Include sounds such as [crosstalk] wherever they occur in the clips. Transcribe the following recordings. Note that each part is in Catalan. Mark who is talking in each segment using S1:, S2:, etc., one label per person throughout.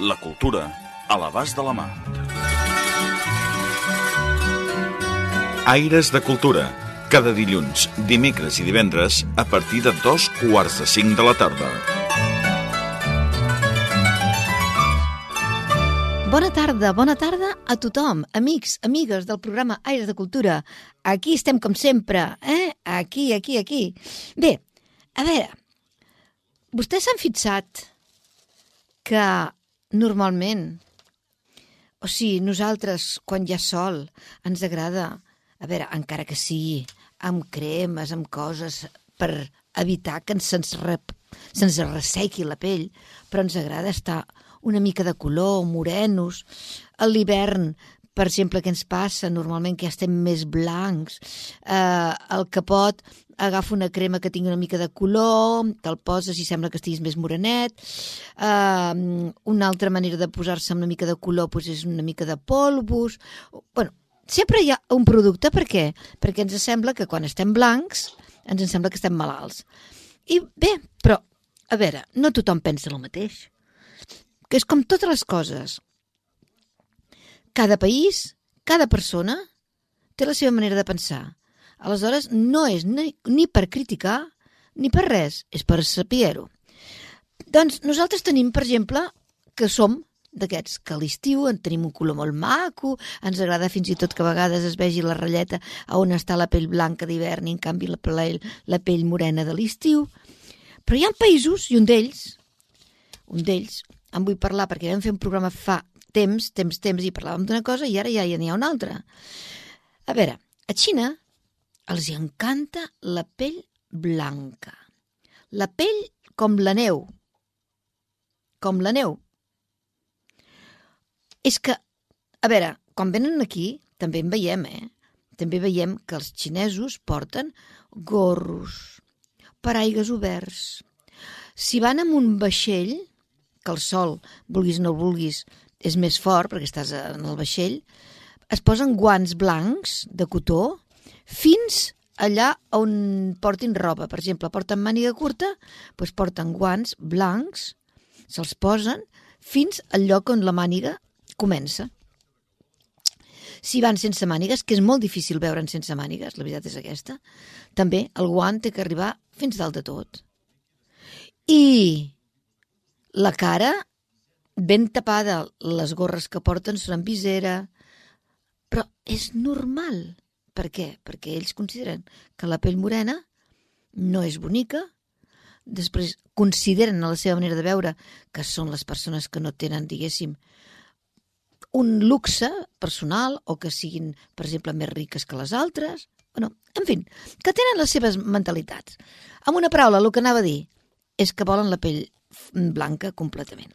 S1: La cultura a l'abast de la mà. Aires de Cultura. Cada dilluns, dimecres i divendres a partir de dos quarts de cinc de la tarda.
S2: Bona tarda, bona tarda a tothom, amics, amigues del programa Aires de Cultura. Aquí estem com sempre, eh? Aquí, aquí, aquí. Bé, a veure, vostès s'han fixat que normalment, o sigui, nosaltres, quan hi ha sol, ens agrada, a veure, encara que sigui amb cremes, amb coses, per evitar que se'ns re, se ressequi la pell, però ens agrada estar una mica de color, morenos. A l'hivern, per exemple, què ens passa? Normalment que ja estem més blancs. Eh, el capot agafa una crema que tingui una mica de color, te'l poses i sembla que estiguis més morenet. Eh, una altra manera de posar-se una mica de color doncs és una mica de polvos. bueno, sempre hi ha un producte, per què? Perquè ens sembla que quan estem blancs ens sembla que estem malalts. I bé, però, a veure, no tothom pensa el mateix que és com totes les coses. Cada país, cada persona, té la seva manera de pensar. Aleshores, no és ni, ni per criticar ni per res, és per saber-ho. Doncs nosaltres tenim, per exemple, que som d'aquests que a l'estiu en tenim un color molt maco, ens agrada fins i tot que a vegades es vegi la ratlleta on està la pell blanca d'hivern i en canvi la pell, la pell morena de l'estiu. Però hi ha països, i un d'ells, un d'ells, en vull parlar perquè vam fer un programa fa temps, temps, temps, i parlàvem d'una cosa i ara ja n'hi ha una altra. A veure, a Xina els hi encanta la pell blanca. La pell com la neu. Com la neu. És que, a veure, quan venen aquí, també en veiem, eh? També veiem que els xinesos porten gorros, paraigues oberts. Si van amb un vaixell, que el sol, vulguis no vulguis, és més fort perquè estàs en el vaixell, es posen guants blancs de cotó fins allà on portin roba. Per exemple, porten màniga curta, doncs porten guants blancs, se'ls posen fins al lloc on la màniga comença. Si van sense mànigues, que és molt difícil veure'n sense mànigues, la veritat és aquesta, també el guant té que arribar fins dalt de tot. I la cara ben tapada, les gorres que porten són amb visera, però és normal. Per què? Perquè ells consideren que la pell morena no és bonica, després consideren a la seva manera de veure que són les persones que no tenen, diguéssim, un luxe personal o que siguin, per exemple, més riques que les altres. Bueno, en fi, que tenen les seves mentalitats. Amb una paraula, el que anava a dir és que volen la pell blanca completament.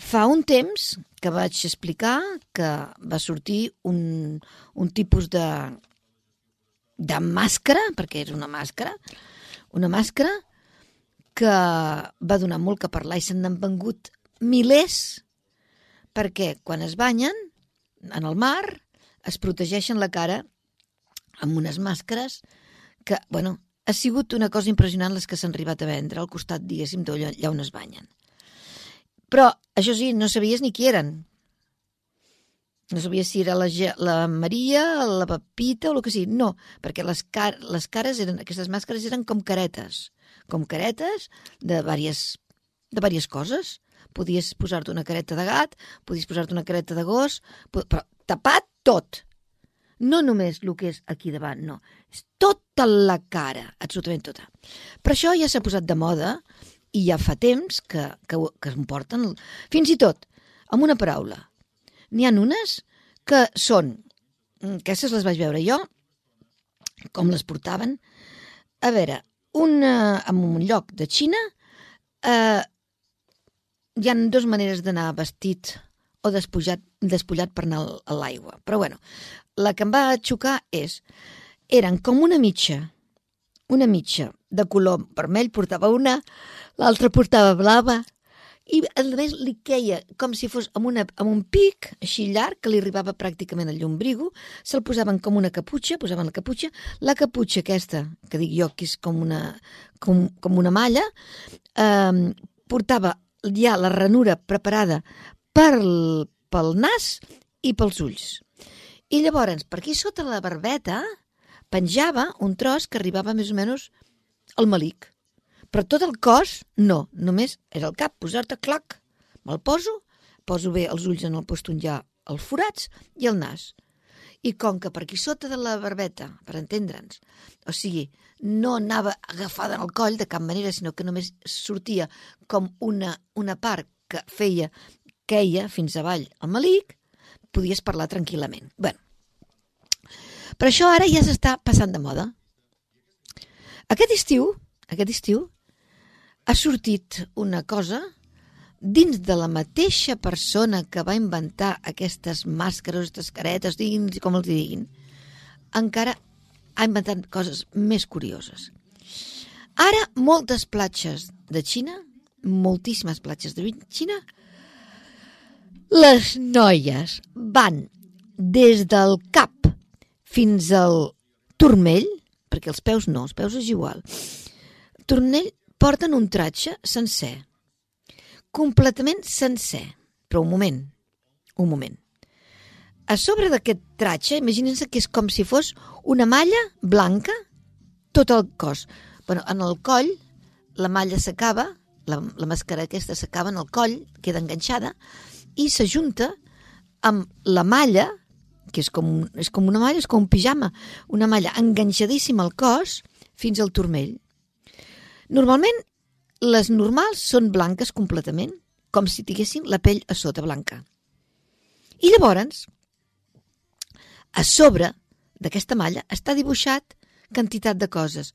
S2: Fa un temps que vaig explicar que va sortir un, un tipus de, de màscara, perquè és una màscara, una màscara que va donar molt que parlar i se n'han vengut milers perquè quan es banyen en el mar es protegeixen la cara amb unes màscares que, bueno, ha sigut una cosa impressionant les que s'han arribat a vendre al costat, diguéssim, d'allà on es banyen. Però, això sí, no sabies ni qui eren. No sabies si era la, la Maria, la Pepita o el que sigui. No, perquè les, car les cares eren, aquestes màscares eren com caretes. Com caretes de diverses, de diverses coses. Podies posar-te una careta de gat, podies posar-te una careta de gos, però tapat tot. No només el que és aquí davant, no. És tota la cara, absolutament tota. Però això ja s'ha posat de moda i ja fa temps que, que, que es porten, fins i tot, amb una paraula. N'hi ha unes que són, mm, aquestes les vaig veure jo, com les portaven. A veure, una, en un lloc de Xina, eh, hi han dues maneres d'anar vestit o despullat, despullat per anar a l'aigua. Però bueno, la que em va xocar és... Eren com una mitja, una mitja de color vermell, portava una, l'altra portava blava, i a més li queia com si fos amb, una, amb un pic així llarg que li arribava pràcticament al llombrigo, se'l posaven com una caputxa, posaven la caputxa, la caputxa aquesta, que dic jo que és com una, com, com una malla, eh, portava ja la ranura preparada pel, pel nas i pels ulls. I llavors, per aquí sota la barbeta, penjava un tros que arribava més o menys al malic. Però tot el cos, no, només era el cap, posar-te clac, me'l poso, poso bé els ulls en el post on hi ha els forats i el nas. I com que per aquí sota de la barbeta, per entendre'ns, o sigui, no anava agafada en el coll de cap manera, sinó que només sortia com una, una part que feia, queia fins avall al malic, podies parlar tranquil·lament. bueno, però això ara ja s'està passant de moda. Aquest estiu, aquest estiu, ha sortit una cosa dins de la mateixa persona que va inventar aquestes màscares, aquestes caretes, dins com els diguin, encara ha inventat coses més curioses. Ara, moltes platges de Xina, moltíssimes platges de Xina, les noies van des del cap fins al turmell, perquè els peus no, els peus és igual, turmell porten un tratge sencer, completament sencer. Però un moment, un moment. A sobre d'aquest tratge, imaginin-se que és com si fos una malla blanca tot el cos. Bueno, en el coll, la malla s'acaba, la, la màscara aquesta s'acaba en el coll, queda enganxada, i s'ajunta amb la malla, que és com, és com una malla, és com un pijama, una malla enganxadíssima al cos fins al turmell. Normalment, les normals són blanques completament, com si tinguessin la pell a sota blanca. I llavors, a sobre d'aquesta malla està dibuixat quantitat de coses.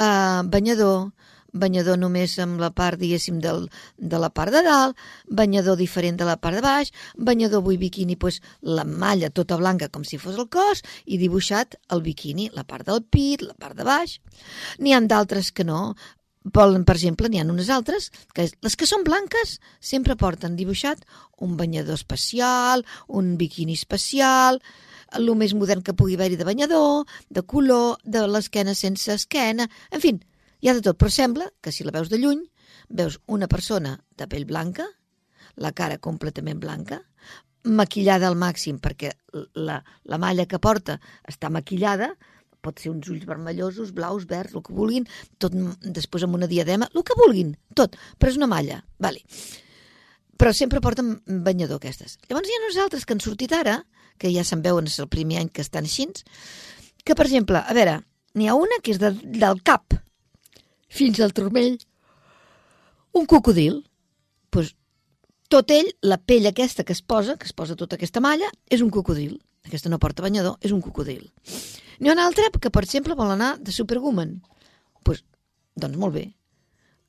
S2: Uh, banyador, banyador només amb la part, diguéssim, del, de la part de dalt, banyador diferent de la part de baix, banyador avui biquini, pues, la malla tota blanca com si fos el cos i dibuixat el biquini, la part del pit, la part de baix. N'hi han d'altres que no, volen, per exemple, n'hi ha unes altres, que les que són blanques sempre porten dibuixat un banyador especial, un biquini especial, el més modern que pugui haver-hi de banyador, de color, de l'esquena sense esquena, en fi, hi ha de tot, però sembla que si la veus de lluny, veus una persona de pell blanca, la cara completament blanca, maquillada al màxim perquè la, la malla que porta està maquillada, pot ser uns ulls vermellosos, blaus, verds, el que vulguin, tot després amb una diadema, el que vulguin, tot, però és una malla, vale. Però sempre porten banyador aquestes. Llavors hi ha uns altres que han sortit ara, que ja se'n veuen, el primer any que estan així, que, per exemple, a veure, n'hi ha una que és de, del cap, fins al turmell. Un cocodril, doncs, tot ell, la pell aquesta que es posa, que es posa tota aquesta malla, és un cocodril. Aquesta no porta banyador, és un cocodril. N'hi ha una altra que, per exemple, vol anar de Superwoman. Pues, doncs molt bé.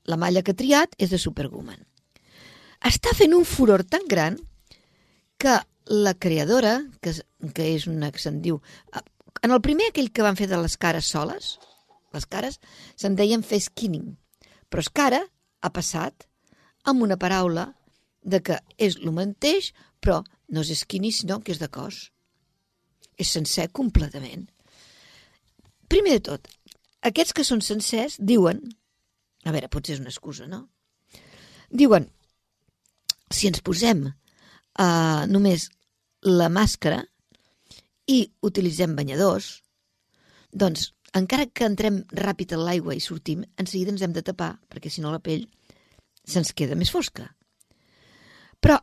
S2: La malla que ha triat és de Superwoman. Està fent un furor tan gran que la creadora, que, que és una que se'n diu... En el primer, aquell que van fer de les cares soles, les cares se'n deien fer skinning, però cara ha passat amb una paraula de que és el mateix, però no és skinny, sinó que és de cos. És sencer completament. Primer de tot, aquests que són sencers diuen, a veure, potser és una excusa, no? Diuen, si ens posem uh, només la màscara i utilitzem banyadors, doncs encara que entrem ràpid a l'aigua i sortim, en seguida ens hem de tapar, perquè si no la pell se'ns queda més fosca. Però,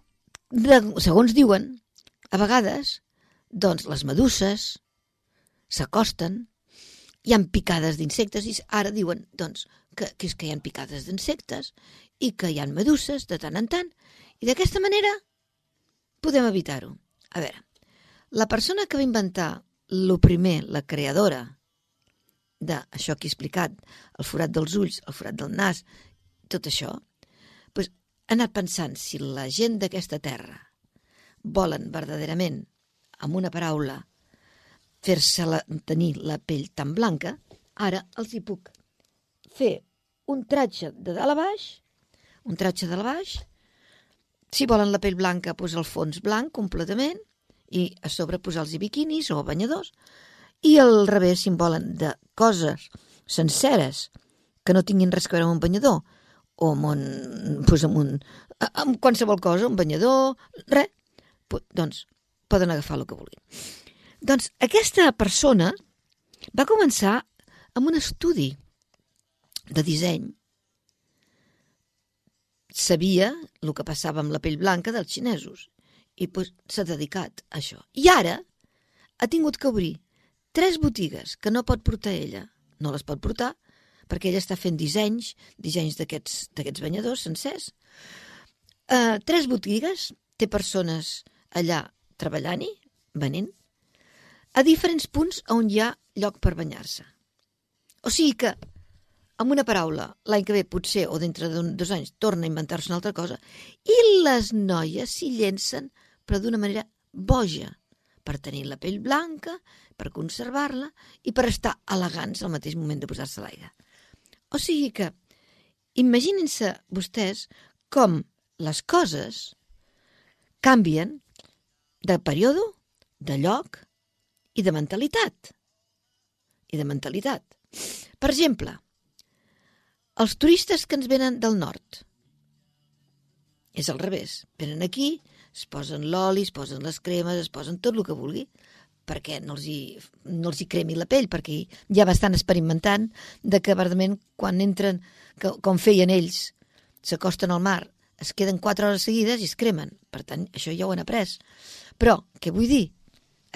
S2: de, segons diuen, a vegades, doncs les meduses s'acosten, hi han picades d'insectes i ara diuen doncs, que, que és que hi han picades d'insectes i que hi han meduses de tant en tant i d'aquesta manera podem evitar-ho. A veure, la persona que va inventar lo primer, la creadora d'això que he explicat, el forat dels ulls, el forat del nas, tot això, doncs anat pensant si la gent d'aquesta terra volen verdaderament, amb una paraula, fer-se tenir la pell tan blanca, ara els hi puc fer un tratge de dalt a baix, un tratge de dalt a baix, si volen la pell blanca, posar el fons blanc completament i a sobre posar-los biquinis o banyadors, i al revés, si en volen de coses senceres que no tinguin res a veure amb un banyador o amb, un, pues amb, un, amb qualsevol cosa, un banyador, res, doncs poden agafar el que vulguin. Doncs aquesta persona va començar amb un estudi de disseny. Sabia el que passava amb la pell blanca dels xinesos i pues, s'ha dedicat a això. I ara ha tingut que obrir tres botigues que no pot portar ella. No les pot portar perquè ella està fent dissenys, dissenys d'aquests banyadors sencers. Uh, tres botigues, té persones allà treballant-hi, venent, a diferents punts on hi ha lloc per banyar-se. O sigui que, amb una paraula, l'any que ve potser, o dintre d'un dos anys, torna a inventar-se una altra cosa, i les noies s'hi llencen, però d'una manera boja, per tenir la pell blanca, per conservar-la i per estar elegants al mateix moment de posar-se l'aire. O sigui que, imaginin-se vostès com les coses canvien de període, de lloc i de mentalitat. I de mentalitat. Per exemple, els turistes que ens venen del nord. És al revés. Venen aquí, es posen l'oli, es posen les cremes, es posen tot el que vulgui perquè no els, hi, no els hi cremi la pell, perquè ja bastant experimentant de que, verdament, quan entren, que, com feien ells, s'acosten al mar, es queden quatre hores seguides i es cremen. Per tant, això ja ho han après. Però, què vull dir?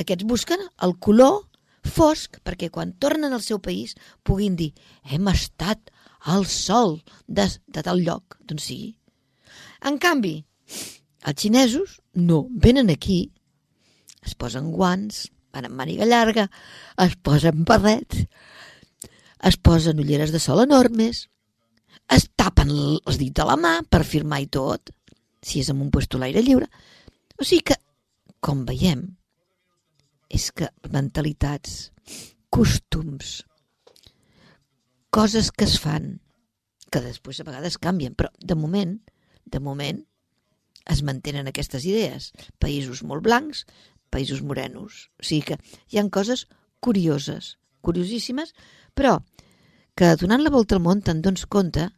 S2: Aquests busquen el color fosc perquè quan tornen al seu país puguin dir hem estat al sol de, de tal lloc. Doncs sí. En canvi, els xinesos no, venen aquí, es posen guants, van amb màniga llarga, es posen barrets, es posen ulleres de sol enormes, es tapen els dits de la mà per firmar i tot, si és amb un puesto a l'aire lliure. O sigui que, com veiem, és que mentalitats, costums, coses que es fan, que després a vegades canvien, però de moment, de moment, es mantenen aquestes idees. Països molt blancs, països morenos. O sigui que hi han coses curioses, curiosíssimes, però que donant la volta al món te'n dones compte,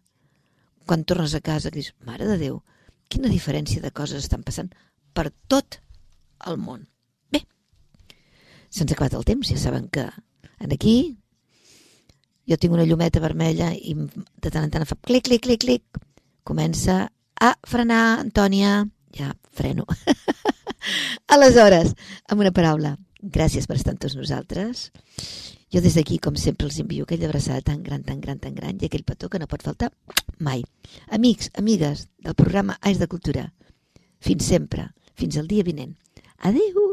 S2: quan tornes a casa, que dius, mare de Déu, quina diferència de coses estan passant per tot el món. Se'ns ha acabat el temps, ja saben que en aquí jo tinc una llumeta vermella i de tant en tant fa clic, clic, clic, clic. Comença a frenar, Antònia. Ja, freno. [laughs] Aleshores, amb una paraula, gràcies per estar amb tots nosaltres. Jo des d'aquí, com sempre, els envio aquella abraçada tan gran, tan gran, tan gran i aquell petó que no pot faltar mai. Amics, amigues del programa Ais de Cultura, fins sempre, fins al dia vinent. Adeu,